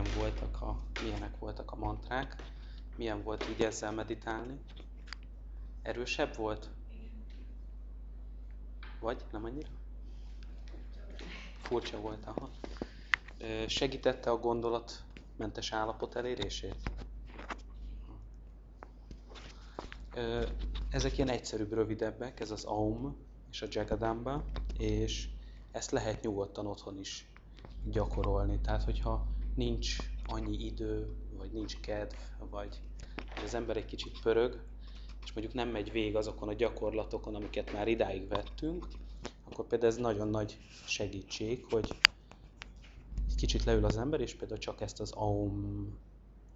milyen voltak a, milyenek voltak a mantrák, milyen volt így ezzel meditálni. Erősebb volt? Vagy? Nem annyira? Furcsa volt, aha. Segítette a gondolatmentes állapot elérését? Ezek ilyen egyszerűbb, rövidebbek, ez az Aum és a Jagadamba, és ezt lehet nyugodtan otthon is gyakorolni. Tehát, hogyha nincs annyi idő, vagy nincs kedv, vagy az ember egy kicsit pörög, és mondjuk nem megy végig azokon a gyakorlatokon, amiket már idáig vettünk, akkor például ez nagyon nagy segítség, hogy egy kicsit leül az ember, és például csak ezt az aum,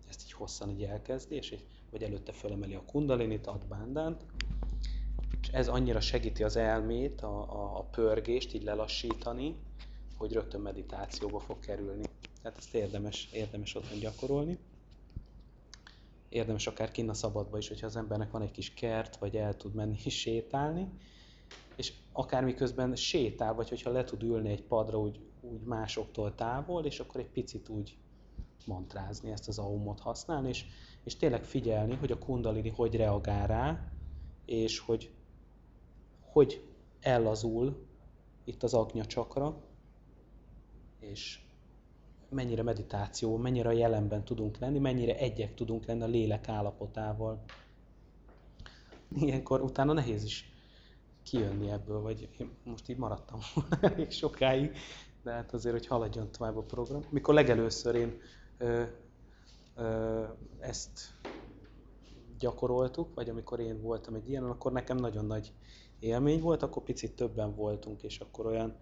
ezt így hosszan így elkezdi, és egy, vagy előtte fölemeli a kundalinit, ad bándánt, és ez annyira segíti az elmét, a, a, a pörgést így lelassítani, hogy rögtön meditációba fog kerülni. Tehát ezt érdemes, érdemes otthon gyakorolni. Érdemes akár kinn a szabadba is, hogyha az embernek van egy kis kert, vagy el tud menni sétálni, és akár miközben sétál, vagy hogyha le tud ülni egy padra úgy, úgy másoktól távol, és akkor egy picit úgy mantrázni, ezt az aumot használni, és, és tényleg figyelni, hogy a kundalini hogy reagál rá, és hogy hogy ellazul itt az agnya csakra, és mennyire meditáció, mennyire a jelenben tudunk lenni, mennyire egyek tudunk lenni a lélek állapotával. Ilyenkor utána nehéz is kijönni ebből, vagy én most így maradtam elég sokáig, de hát azért, hogy haladjon tovább a program. Mikor legelőször én ö, ö, ezt gyakoroltuk, vagy amikor én voltam egy ilyen, akkor nekem nagyon nagy élmény volt, akkor picit többen voltunk, és akkor olyan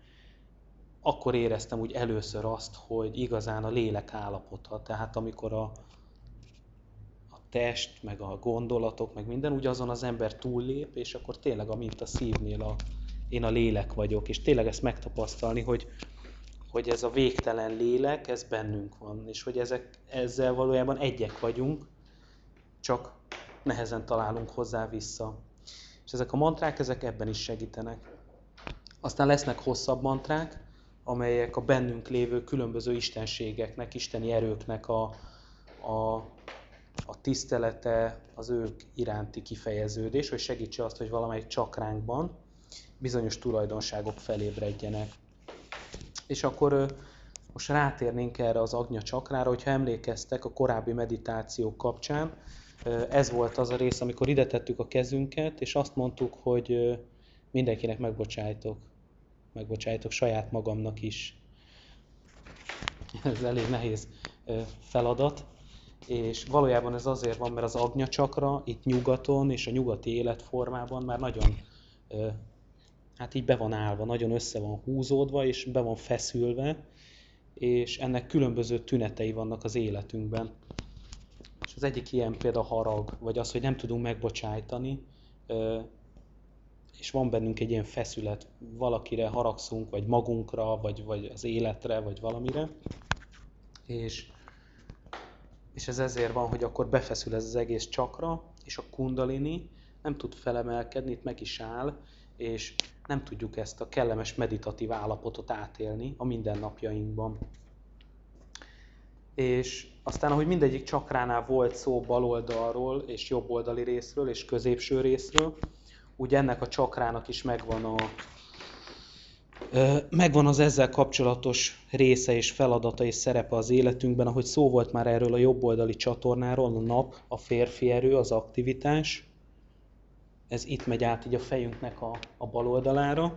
akkor éreztem úgy először azt, hogy igazán a lélek állapota, tehát amikor a, a test, meg a gondolatok, meg minden, úgy azon az ember túllép, és akkor tényleg, amint a szívnél a, én a lélek vagyok, és tényleg ezt megtapasztalni, hogy, hogy ez a végtelen lélek, ez bennünk van, és hogy ezek, ezzel valójában egyek vagyunk, csak nehezen találunk hozzá vissza. És ezek a mantrák, ezek ebben is segítenek. Aztán lesznek hosszabb mantrák, amelyek a bennünk lévő különböző istenségeknek, isteni erőknek a, a, a tisztelete, az ők iránti kifejeződés, hogy segítse azt, hogy valamelyik csakránkban bizonyos tulajdonságok felébredjenek. És akkor most rátérnénk erre az agnya csakrára, hogyha emlékeztek a korábbi meditációk kapcsán, ez volt az a rész, amikor ide tettük a kezünket, és azt mondtuk, hogy mindenkinek megbocsájtok megbocsájtok saját magamnak is. Ez elég nehéz feladat, és valójában ez azért van, mert az agnya csakra itt nyugaton és a nyugati életformában már nagyon hát így be van állva, nagyon össze van húzódva, és be van feszülve, és ennek különböző tünetei vannak az életünkben. És az egyik ilyen például harag, vagy az, hogy nem tudunk megbocsájtani, és van bennünk egy ilyen feszület, valakire haragszunk, vagy magunkra, vagy, vagy az életre, vagy valamire, és, és ez ezért van, hogy akkor befeszül ez az egész csakra, és a kundalini nem tud felemelkedni, itt meg is áll, és nem tudjuk ezt a kellemes meditatív állapotot átélni a mindennapjainkban. És aztán, ahogy mindegyik csakránál volt szó bal oldalról, és jobb oldali részről, és középső részről, úgy ennek a csakrának is megvan a megvan az ezzel kapcsolatos része és feladata és szerepe az életünkben, ahogy szó volt már erről a jobboldali csatornáról, a nap, a férfi erő, az aktivitás. Ez itt megy át így a fejünknek a, a bal oldalára,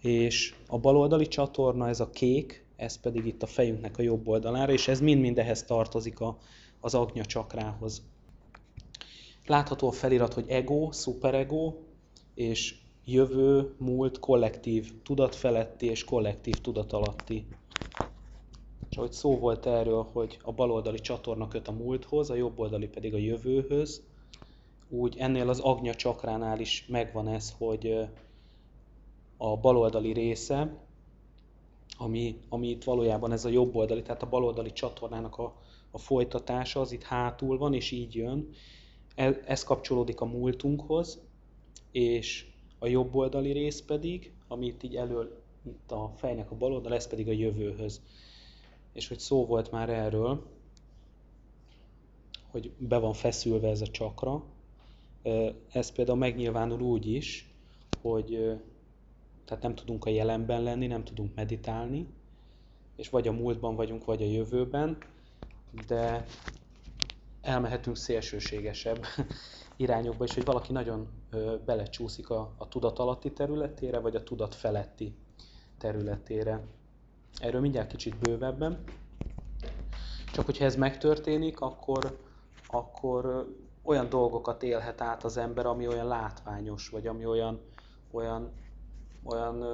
és a baloldali csatorna, ez a kék, ez pedig itt a fejünknek a jobb oldalára, és ez mind-mind ehhez tartozik a, az agnya csakrához. Látható a felirat, hogy ego, szuperego, és jövő, múlt, kollektív tudatfeletti és kollektív tudatalatti. És ahogy szó volt erről, hogy a baloldali csatorna köt a múlthoz, a jobboldali pedig a jövőhöz, úgy ennél az agnya csakránál is megvan ez, hogy a baloldali része, ami, ami itt valójában ez a jobboldali, tehát a baloldali csatornának a, a folytatása, az itt hátul van, és így jön, ez kapcsolódik a múltunkhoz, és a jobb oldali rész pedig, amit így elől itt a fejnek a bal oldal, ez pedig a jövőhöz. és hogy szó volt már erről, hogy be van feszülve ez a csakra. Ez például megnyilvánul úgy is, hogy tehát nem tudunk a jelenben lenni, nem tudunk meditálni, és vagy a múltban vagyunk, vagy a jövőben, de elmehetünk szélsőségesebb irányokba is, hogy valaki nagyon belecsúszik a, a tudat alatti területére, vagy a tudat feletti területére. Erről mindjárt kicsit bővebben. Csak hogyha ez megtörténik, akkor, akkor olyan dolgokat élhet át az ember, ami olyan látványos, vagy ami olyan, olyan, olyan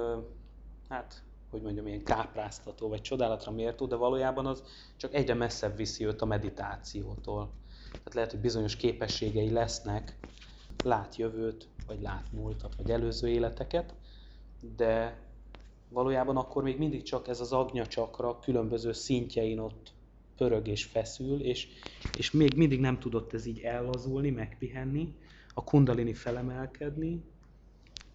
hát, hogy mondjam, ilyen kápráztató, vagy csodálatra méltó, de valójában az csak egyre messzebb viszi őt a meditációtól. Tehát lehet, hogy bizonyos képességei lesznek, lát jövőt, vagy lát múltat, vagy előző életeket, de valójában akkor még mindig csak ez az agnya különböző szintjein ott pörög és feszül, és, és még mindig nem tudott ez így ellazulni, megpihenni, a kundalini felemelkedni,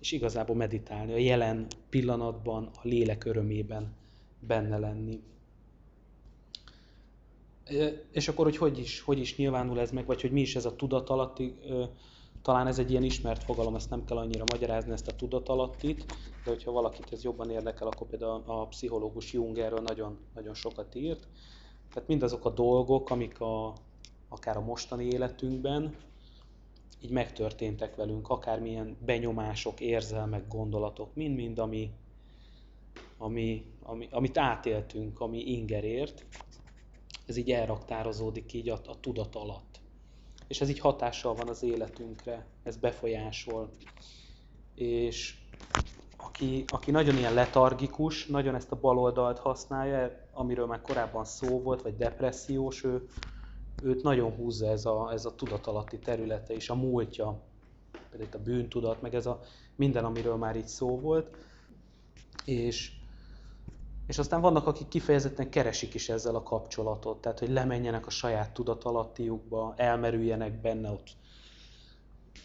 és igazából meditálni, a jelen pillanatban, a lélek örömében benne lenni. És akkor, hogy hogy is, hogy is nyilvánul ez meg, vagy hogy mi is ez a tudatalatti, talán ez egy ilyen ismert fogalom, ezt nem kell annyira magyarázni, ezt a tudatalattit, de hogyha valakit ez jobban érdekel, akkor például a, a pszichológus Jung erről nagyon, nagyon sokat írt. Tehát mindazok a dolgok, amik a, akár a mostani életünkben, így megtörténtek velünk, akármilyen benyomások, érzelmek, gondolatok, mind-mind, ami, ami, ami, amit átéltünk, ami ingerért, ez így elraktározódik így a, a tudat alatt. És ez így hatással van az életünkre, ez befolyásol. És aki, aki nagyon ilyen letargikus, nagyon ezt a baloldalt használja, amiről már korábban szó volt, vagy depressziós, ő, őt nagyon húzza ez a, ez a tudatalatti területe és a múltja, például itt a bűntudat, meg ez a minden, amiről már így szó volt. És, és aztán vannak, akik kifejezetten keresik is ezzel a kapcsolatot, tehát hogy lemenjenek a saját tudatalattiukba, elmerüljenek benne ott.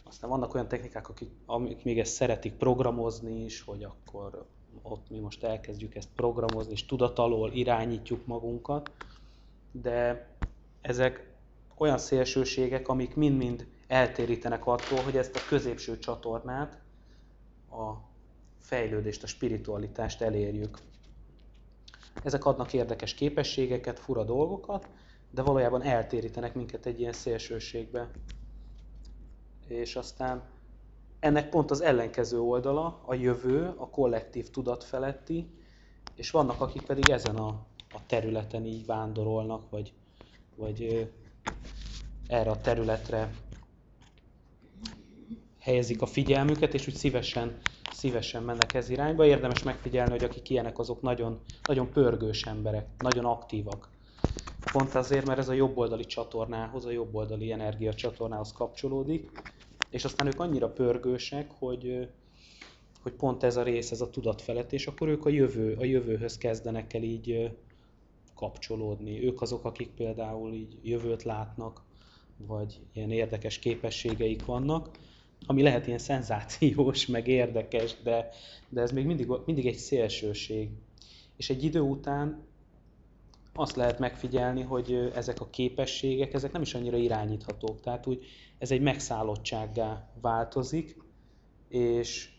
Aztán vannak olyan technikák, akik, amik még ezt szeretik programozni is, hogy akkor ott mi most elkezdjük ezt programozni, és tudatalól irányítjuk magunkat, de ezek olyan szélsőségek, amik mind-mind eltérítenek attól, hogy ezt a középső csatornát, a fejlődést, a spiritualitást elérjük. Ezek adnak érdekes képességeket, fura dolgokat, de valójában eltérítenek minket egy ilyen szélsőségbe. És aztán ennek pont az ellenkező oldala, a jövő, a kollektív tudat feletti, és vannak, akik pedig ezen a, a területen így vándorolnak, vagy vagy erre a területre helyezik a figyelmüket, és úgy szívesen, szívesen mennek ez irányba. Érdemes megfigyelni, hogy akik ilyenek, azok nagyon, nagyon pörgős emberek, nagyon aktívak. Pont azért, mert ez a jobboldali csatornához, a jobboldali energia csatornához kapcsolódik, és aztán ők annyira pörgősek, hogy, hogy pont ez a rész, ez a tudat felett, és akkor ők a jövő, a jövőhöz kezdenek el így kapcsolódni. Ők azok, akik például így jövőt látnak, vagy ilyen érdekes képességeik vannak, ami lehet ilyen szenzációs, meg érdekes, de, de ez még mindig, mindig egy szélsőség. És egy idő után azt lehet megfigyelni, hogy ezek a képességek, ezek nem is annyira irányíthatók. Tehát úgy ez egy megszállottsággá változik, és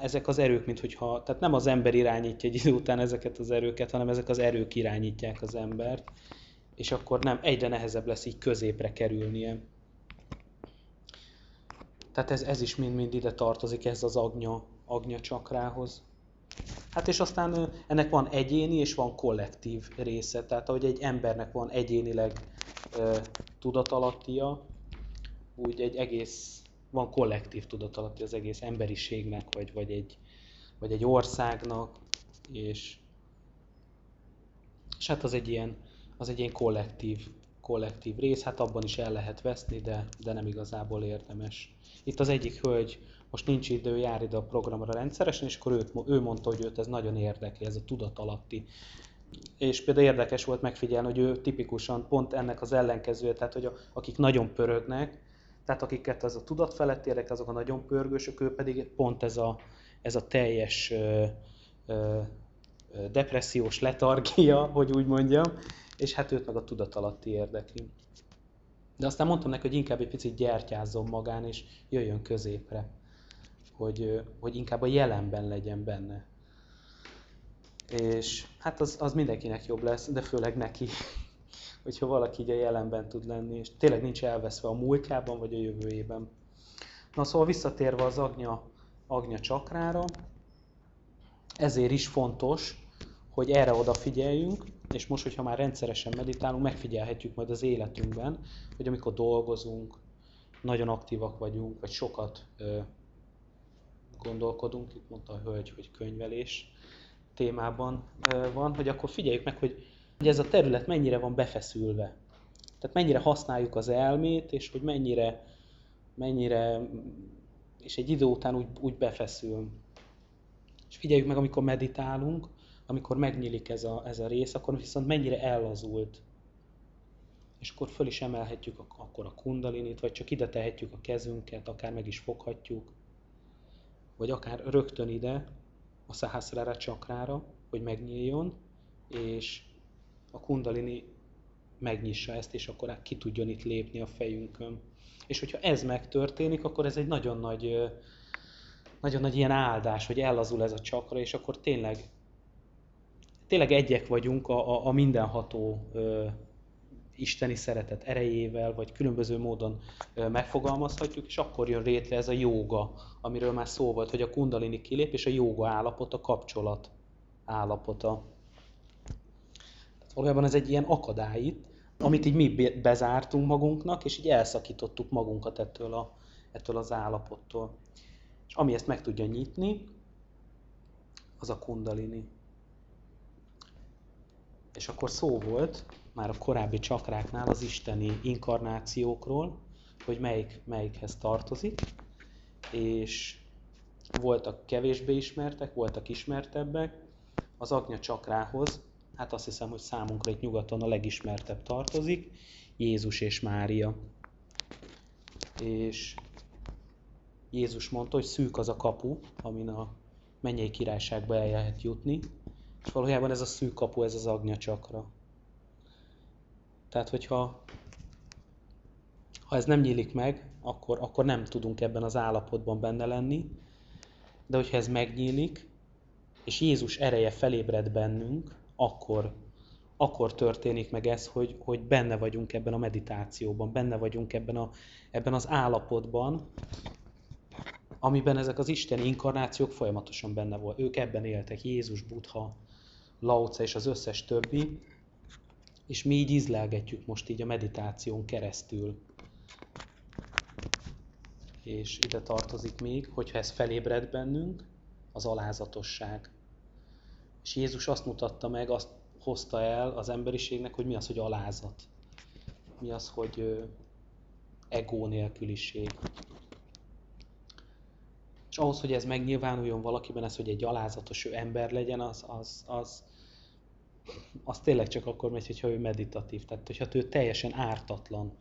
ezek az erők, mint hogyha, tehát nem az ember irányítja egy idő után ezeket az erőket, hanem ezek az erők irányítják az embert, és akkor nem, egyre nehezebb lesz így középre kerülnie. Tehát ez, ez is mind-mind ide tartozik, ez az agnya, agnya csakrához. Hát és aztán ennek van egyéni és van kollektív része. Tehát ahogy egy embernek van egyénileg e, tudatalattia, úgy egy egész van kollektív tudatalatti az egész emberiségnek, vagy, vagy, egy, vagy egy országnak, és, és hát az egy ilyen, az egy ilyen kollektív, kollektív rész, hát abban is el lehet veszni, de, de nem igazából érdemes. Itt az egyik hölgy, most nincs idő, jár ide a programra rendszeresen, és akkor őt, ő mondta, hogy őt ez nagyon érdekli, ez a tudatalatti. És például érdekes volt megfigyelni, hogy ő tipikusan pont ennek az ellenkezője, tehát hogy a, akik nagyon pörögnek, tehát akiket az a tudat felett érek, azok a nagyon pörgősök, ő pedig pont ez a, ez a teljes ö, ö, depressziós letargia, hogy úgy mondjam, és hát őt meg a tudatalatti érdekli. De aztán mondtam neki, hogy inkább egy picit gyertyázzon magán, és jöjjön középre. Hogy, hogy inkább a jelenben legyen benne. És hát az, az mindenkinek jobb lesz, de főleg neki, hogyha valaki így a jelenben tud lenni, és tényleg nincs elveszve a múltjában, vagy a jövőjében. Na szóval visszatérve az agnya, agnya csakrára, ezért is fontos, hogy erre odafigyeljünk, és most, hogyha már rendszeresen meditálunk, megfigyelhetjük majd az életünkben, hogy amikor dolgozunk, nagyon aktívak vagyunk, vagy sokat ö, gondolkodunk, itt mondta a hölgy, hogy könyvelés témában ö, van, hogy akkor figyeljük meg, hogy, hogy ez a terület mennyire van befeszülve. Tehát mennyire használjuk az elmét, és hogy mennyire, mennyire és egy idő után úgy, úgy befeszül. És figyeljük meg, amikor meditálunk, amikor megnyílik ez a, ez a rész, akkor viszont mennyire ellazult. És akkor föl is emelhetjük akkor a kundalinit, vagy csak ide tehetjük a kezünket, akár meg is foghatjuk, vagy akár rögtön ide, a Sahasrara csakrára, hogy megnyíljon, és a kundalini megnyissa ezt, és akkor ki tudjon itt lépni a fejünkön. És hogyha ez megtörténik, akkor ez egy nagyon nagy, nagyon nagy ilyen áldás, hogy ellazul ez a csakra, és akkor tényleg tényleg egyek vagyunk a, a, a mindenható ö, isteni szeretet erejével, vagy különböző módon ö, megfogalmazhatjuk, és akkor jön létre ez a jóga, amiről már szó volt, hogy a kundalini kilép, és a jóga állapota, kapcsolat állapota. Tehát valójában ez egy ilyen akadály amit így mi bezártunk magunknak, és így elszakítottuk magunkat ettől, a, ettől az állapottól. És ami ezt meg tudja nyitni, az a kundalini. És akkor szó volt már a korábbi csakráknál az isteni inkarnációkról, hogy melyik melyikhez tartozik, és voltak kevésbé ismertek, voltak ismertebbek. Az agnya csakrához, hát azt hiszem, hogy számunkra itt nyugaton a legismertebb tartozik, Jézus és Mária. És Jézus mondta, hogy szűk az a kapu, amin a mennyei királyságba el lehet jutni, és valójában ez a szűk kapu, ez az agnya csakra. Tehát, hogyha ha ez nem nyílik meg, akkor, akkor nem tudunk ebben az állapotban benne lenni, de hogyha ez megnyílik, és Jézus ereje felébred bennünk, akkor, akkor történik meg ez, hogy, hogy benne vagyunk ebben a meditációban, benne vagyunk ebben, a, ebben az állapotban, amiben ezek az isteni inkarnációk folyamatosan benne volt. Ők ebben éltek, Jézus, Buddha, Lauca és az összes többi, és mi így izlelgetjük most így a meditáción keresztül. És ide tartozik még, hogyha ez felébred bennünk, az alázatosság. És Jézus azt mutatta meg, azt hozta el az emberiségnek, hogy mi az, hogy alázat. Mi az, hogy ego nélküliség. És ahhoz, hogy ez megnyilvánuljon valakiben, ez, hogy egy alázatos ember legyen, az, az, az, az tényleg csak akkor megy, hogyha ő meditatív. Tehát, hogyha ő teljesen ártatlan.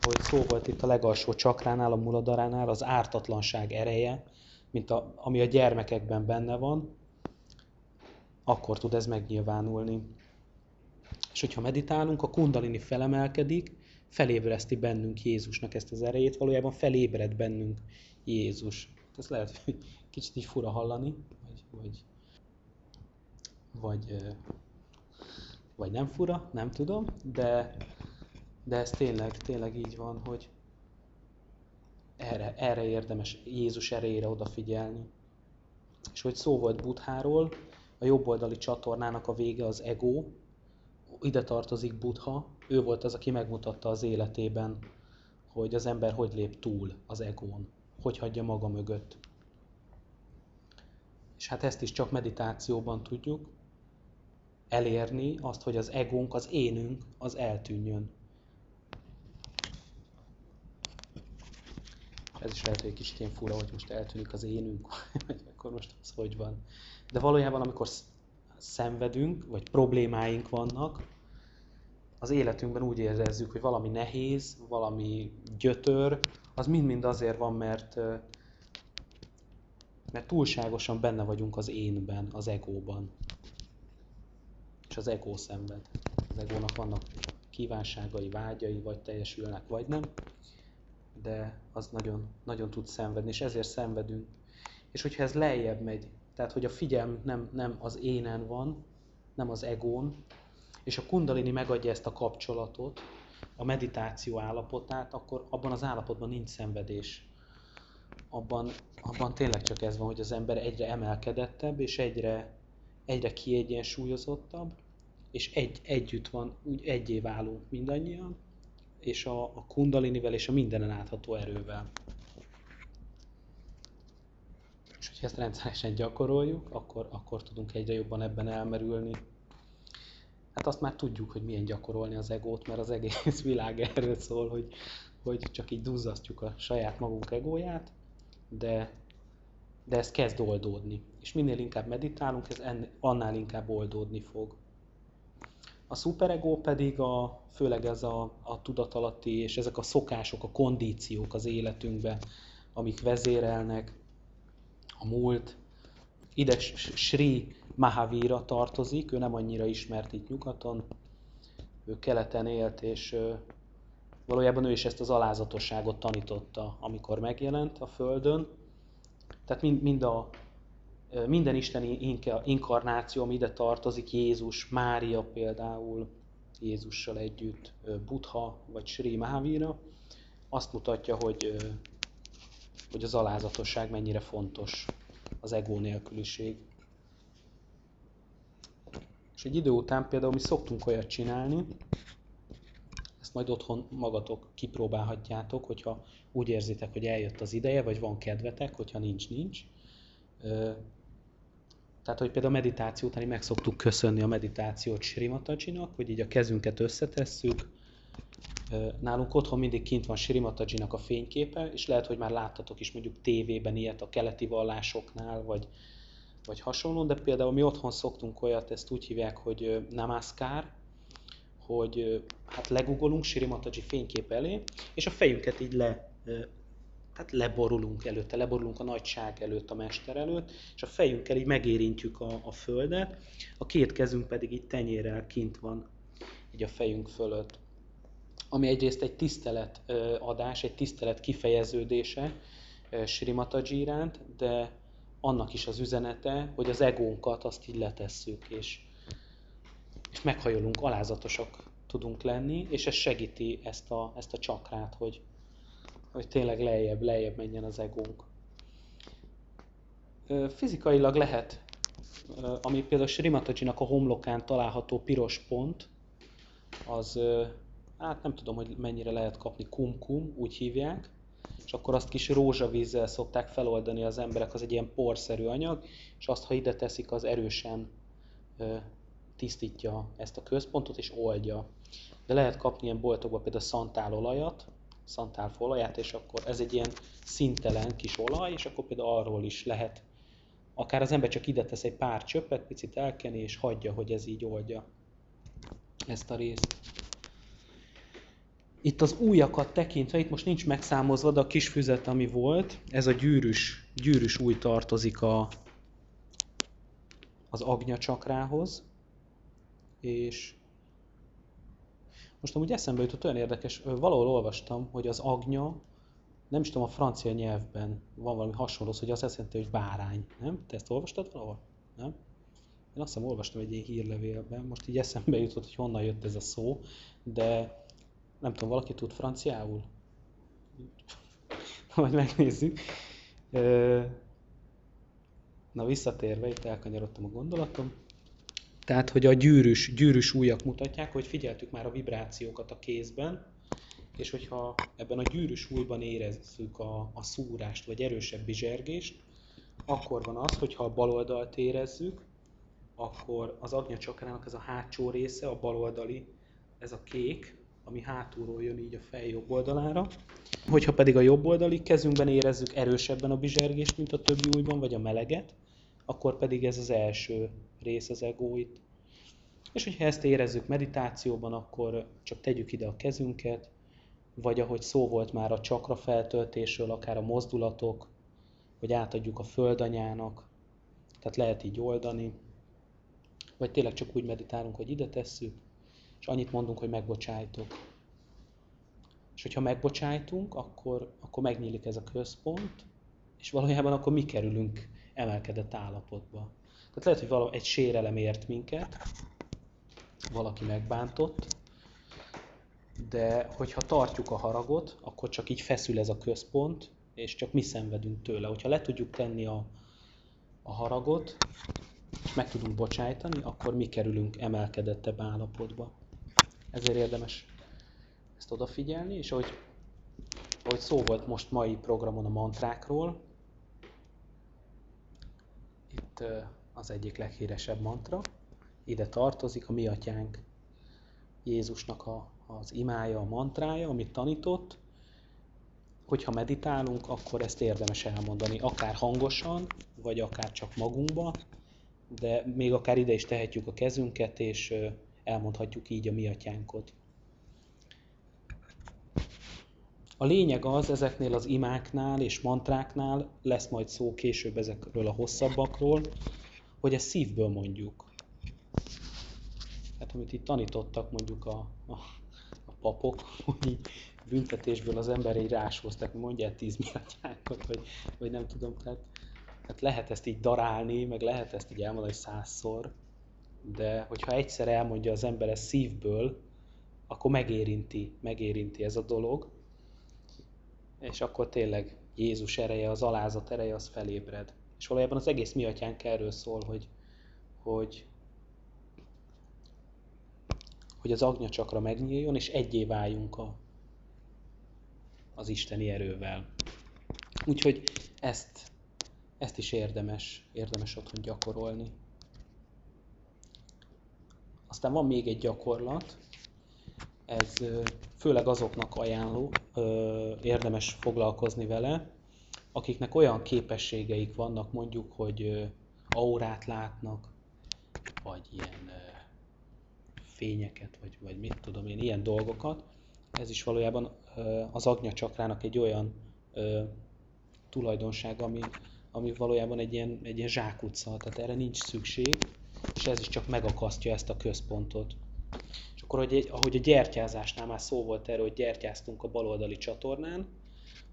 Ahogy szó volt itt a legalsó csakránál, a muladaránál, az ártatlanság ereje, mint a, ami a gyermekekben benne van, akkor tud ez megnyilvánulni. És hogyha meditálunk, a kundalini felemelkedik, felébreszti bennünk Jézusnak ezt az erejét, valójában felébred bennünk Jézus. Ez lehet, hogy kicsit így fura hallani, vagy, vagy, vagy vagy nem fura, nem tudom, de, de ez tényleg, tényleg így van, hogy erre, erre érdemes Jézus erejére odafigyelni. És hogy szó volt Butháról, a jobboldali csatornának a vége az ego, ide tartozik Buddha, ő volt az, aki megmutatta az életében, hogy az ember hogy lép túl az egón, hogy hagyja maga mögött. És hát ezt is csak meditációban tudjuk, elérni azt, hogy az egónk, az énünk, az eltűnjön. Ez is lehet, hogy egy kicsit ilyen fura, hogy most eltűnik az énünk, akkor most az hogy van. De valójában, amikor szenvedünk, vagy problémáink vannak, az életünkben úgy érezzük, hogy valami nehéz, valami gyötör, az mind-mind azért van, mert, mert túlságosan benne vagyunk az énben, az egóban és az ego szenved. Az egónak vannak kívánságai, vágyai, vagy teljesülnek, vagy nem, de az nagyon, nagyon tud szenvedni, és ezért szenvedünk. És hogyha ez lejjebb megy, tehát hogy a figyelm nem, nem az énen van, nem az egón, és a kundalini megadja ezt a kapcsolatot, a meditáció állapotát, akkor abban az állapotban nincs szenvedés. Abban, abban tényleg csak ez van, hogy az ember egyre emelkedettebb, és egyre, egyre kiegyensúlyozottabb, és egy, együtt van, úgy egyé válunk mindannyian, és a, a kundalinivel és a mindenen átható erővel. És hogyha ezt rendszeresen gyakoroljuk, akkor, akkor tudunk egyre jobban ebben elmerülni. Hát azt már tudjuk, hogy milyen gyakorolni az egót, mert az egész világ erről szól, hogy, hogy csak így duzzasztjuk a saját magunk egóját, de, de ez kezd oldódni. És minél inkább meditálunk, ez annál inkább oldódni fog. A szuperego pedig a, főleg ez a, a tudatalatti és ezek a szokások, a kondíciók az életünkben, amik vezérelnek, a múlt. Ide Sri Mahavira tartozik, ő nem annyira ismert itt nyugaton, ő keleten élt, és valójában ő is ezt az alázatosságot tanította, amikor megjelent a Földön. Tehát mind, mind a minden isteni inkarnáció, ami ide tartozik, Jézus, Mária például, Jézussal együtt, Buddha vagy Sri Mahavira, azt mutatja, hogy, hogy az alázatosság mennyire fontos, az ego nélküliség. És egy idő után például mi szoktunk olyat csinálni, ezt majd otthon magatok kipróbálhatjátok, hogyha úgy érzitek, hogy eljött az ideje, vagy van kedvetek, hogyha nincs, nincs tehát, hogy például a meditáció után meg szoktuk köszönni a meditációt Srimatajinak, hogy így a kezünket összetesszük. Nálunk otthon mindig kint van Srimatajinak a fényképe, és lehet, hogy már láttatok is mondjuk tévében ilyet a keleti vallásoknál, vagy, vagy hasonló, de például mi otthon szoktunk olyat, ezt úgy hívják, hogy namaskar, hogy hát legugolunk Srimataji fénykép elé, és a fejünket így le hát leborulunk előtte, leborulunk a nagyság előtt, a mester előtt, és a fejünkkel így megérintjük a, a földet, a két kezünk pedig így tenyérrel kint van, így a fejünk fölött. Ami egyrészt egy tisztelet adás, egy tisztelet kifejeződése Srimataji iránt, de annak is az üzenete, hogy az egónkat azt így letesszük, és, és meghajolunk, alázatosak tudunk lenni, és ez segíti ezt a, ezt a csakrát, hogy, hogy tényleg lejjebb, lejjebb menjen az egónk. Fizikailag lehet, ami például Srimatajinak a homlokán található piros pont, az, hát nem tudom, hogy mennyire lehet kapni, kumkum, úgy hívják, és akkor azt kis rózsavízzel szokták feloldani az emberek, az egy ilyen porszerű anyag, és azt, ha ide teszik, az erősen tisztítja ezt a központot, és oldja. De lehet kapni ilyen boltokban például szantálolajat, szantálfa olaját, és akkor ez egy ilyen szintelen kis olaj, és akkor például arról is lehet, akár az ember csak ide tesz egy pár csöppet, picit elkeni, és hagyja, hogy ez így oldja ezt a részt. Itt az újakat tekintve, itt most nincs megszámozva, de a kis füzet, ami volt, ez a gyűrűs, gyűrűs új tartozik a, az agnya csakrához, és most amúgy eszembe jutott olyan érdekes, valahol olvastam, hogy az agnya, nem is tudom, a francia nyelvben van valami hasonló, hogy az azt jelenti, hogy bárány, nem? Te ezt olvastad valahol? Nem? Én azt hiszem olvastam egy ilyen hírlevélben, most így eszembe jutott, hogy honnan jött ez a szó, de nem tudom, valaki tud franciául? Majd megnézzük. Na visszatérve, itt elkanyarodtam a gondolatom. Tehát, hogy a gyűrűs, gyűrűs ujjak mutatják, hogy figyeltük már a vibrációkat a kézben, és hogyha ebben a gyűrűs újban érezzük a, a szúrást, vagy erősebb bizsergést, akkor van az, hogyha a bal oldalt érezzük, akkor az agnya ez a hátsó része, a baloldali, ez a kék, ami hátulról jön így a fej jobb oldalára. Hogyha pedig a jobb oldali kezünkben érezzük erősebben a bizsergést, mint a többi újban, vagy a meleget, akkor pedig ez az első rész az ego itt. És hogyha ezt érezzük meditációban, akkor csak tegyük ide a kezünket, vagy ahogy szó volt már a csakra feltöltésről, akár a mozdulatok, hogy átadjuk a földanyának, tehát lehet így oldani. Vagy tényleg csak úgy meditálunk, hogy ide tesszük, és annyit mondunk, hogy megbocsájtok. És hogyha megbocsájtunk, akkor, akkor megnyílik ez a központ, és valójában akkor mi kerülünk emelkedett állapotba. Tehát lehet, hogy valami, egy sérelem ért minket, valaki megbántott, de hogyha tartjuk a haragot, akkor csak így feszül ez a központ, és csak mi szenvedünk tőle. Hogyha le tudjuk tenni a, a haragot, és meg tudunk bocsájtani, akkor mi kerülünk emelkedettebb állapotba. Ezért érdemes ezt odafigyelni, és ahogy, ahogy szó volt most mai programon a mantrákról, az egyik leghíresebb mantra, ide tartozik a mi atyánk Jézusnak a, az imája, a mantrája, amit tanított, hogyha meditálunk, akkor ezt érdemes elmondani, akár hangosan, vagy akár csak magunkba, de még akár ide is tehetjük a kezünket, és elmondhatjuk így a mi atyánkot. A lényeg az, ezeknél az imáknál és mantráknál, lesz majd szó később ezekről a hosszabbakról, hogy ezt szívből mondjuk. Hát amit itt tanítottak mondjuk a, a, a papok, hogy büntetésből az ember így rásóztak, mondják tíz milliárdjákat, vagy, vagy nem tudom, tehát, tehát lehet ezt így darálni, meg lehet ezt így elmondani százszor, de hogyha egyszer elmondja az ember ezt szívből, akkor megérinti, megérinti ez a dolog, és akkor tényleg Jézus ereje, az alázat ereje, az felébred. És valójában az egész mi atyánk erről szól, hogy, hogy, hogy az agnya megnyíljon, és egyé váljunk a, az isteni erővel. Úgyhogy ezt, ezt is érdemes, érdemes otthon gyakorolni. Aztán van még egy gyakorlat, ez főleg azoknak ajánló, érdemes foglalkozni vele, akiknek olyan képességeik vannak, mondjuk, hogy aurát látnak, vagy ilyen fényeket, vagy, vagy mit tudom én, ilyen dolgokat. Ez is valójában az agnya csakrának egy olyan tulajdonság, ami, ami valójában egy ilyen, egy ilyen zsákutca, tehát erre nincs szükség, és ez is csak megakasztja ezt a központot akkor hogy, ahogy a gyertyázásnál már szó volt erről, hogy gyertyáztunk a baloldali csatornán,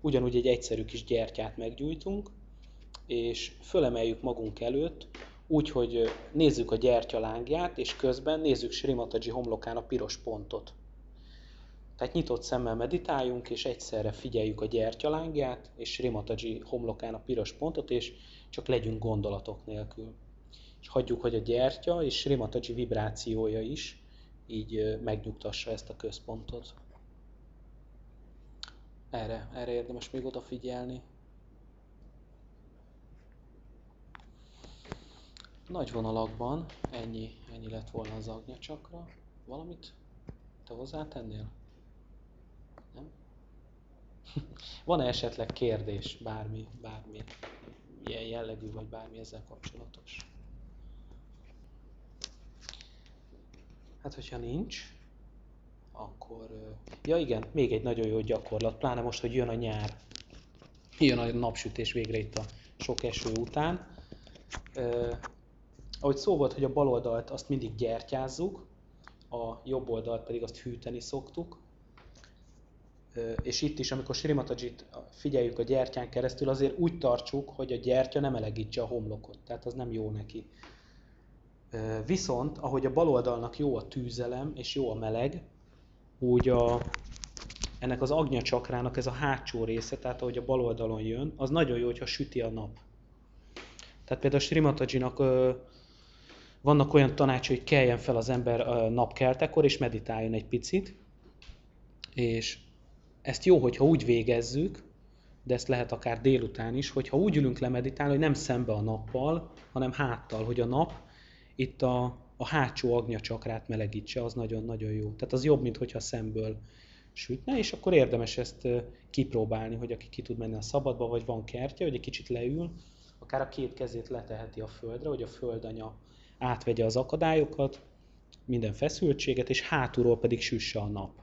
ugyanúgy egy egyszerű kis gyertyát meggyújtunk, és fölemeljük magunk előtt, úgy, hogy nézzük a gyertya lángját, és közben nézzük Srimataji homlokán a piros pontot. Tehát nyitott szemmel meditáljunk, és egyszerre figyeljük a gyertya lángját, és Srimataji homlokán a piros pontot, és csak legyünk gondolatok nélkül. És hagyjuk, hogy a gyertya és Srimataji vibrációja is így megnyugtassa ezt a központot. Erre, erre érdemes még odafigyelni. Nagy vonalakban ennyi, ennyi lett volna az csakra. Valamit te hozzátennél? Nem? Van-e esetleg kérdés, bármi, bármi ilyen jellegű, vagy bármi ezzel kapcsolatos? Hát, hogyha nincs, akkor... Ja igen, még egy nagyon jó gyakorlat, pláne most, hogy jön a nyár. Jön a napsütés végre itt a sok eső után. Uh, ahogy szó volt, hogy a bal oldalt azt mindig gyertyázzuk, a jobb oldalt pedig azt hűteni szoktuk. Uh, és itt is, amikor Srimatajit figyeljük a gyertyán keresztül, azért úgy tartsuk, hogy a gyertya nem elegítse a homlokot. Tehát az nem jó neki. Viszont, ahogy a bal oldalnak jó a tűzelem és jó a meleg, úgy a, ennek az agnya csakrának ez a hátsó része, tehát ahogy a bal oldalon jön, az nagyon jó, hogyha süti a nap. Tehát például a Srimatajinak vannak olyan tanácsai, hogy keljen fel az ember napkeltekor, és meditáljon egy picit. És ezt jó, hogyha úgy végezzük, de ezt lehet akár délután is, hogyha úgy ülünk le meditálni, hogy nem szembe a nappal, hanem háttal, hogy a nap itt a, a hátsó agnya csakrát melegítse, az nagyon-nagyon jó. Tehát az jobb, mint hogyha szemből sütne, és akkor érdemes ezt kipróbálni, hogy aki ki tud menni a szabadba, vagy van kertje, hogy egy kicsit leül, akár a két kezét leteheti a földre, hogy a földanya átvegye az akadályokat, minden feszültséget, és hátulról pedig süsse a nap.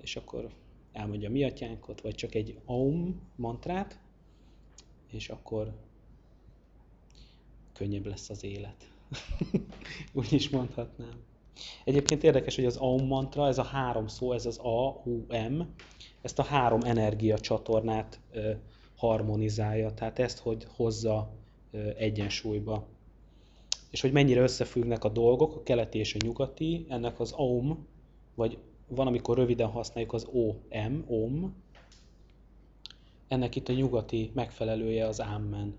És akkor elmondja mi atyánkot, vagy csak egy aum mantrát, és akkor könnyebb lesz az élet. Úgy is mondhatnám. Egyébként érdekes, hogy az Aum mantra, ez a három szó, ez az A, U, M, ezt a három energia csatornát harmonizálja, tehát ezt, hogy hozza egyensúlyba. És hogy mennyire összefüggnek a dolgok, a keleti és a nyugati, ennek az Aum, vagy van, amikor röviden használjuk az OM, OM, ennek itt a nyugati megfelelője az Amen.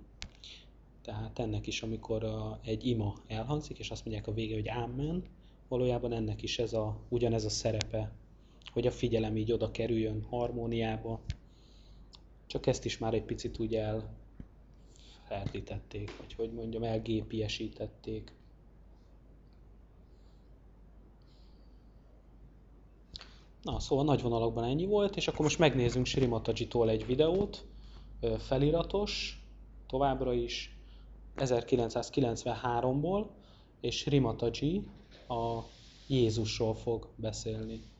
Tehát ennek is, amikor a, egy ima elhangzik, és azt mondják a vége, hogy Amen, valójában ennek is ez a, ugyanez a szerepe, hogy a figyelem így oda kerüljön harmóniába. Csak ezt is már egy picit úgy elferdítették, vagy hogy mondjam, elgépiesítették. Na, szóval nagy vonalakban ennyi volt, és akkor most megnézzünk Srimataji-tól egy videót, feliratos, továbbra is, 1993-ból, és Srimataji a Jézusról fog beszélni.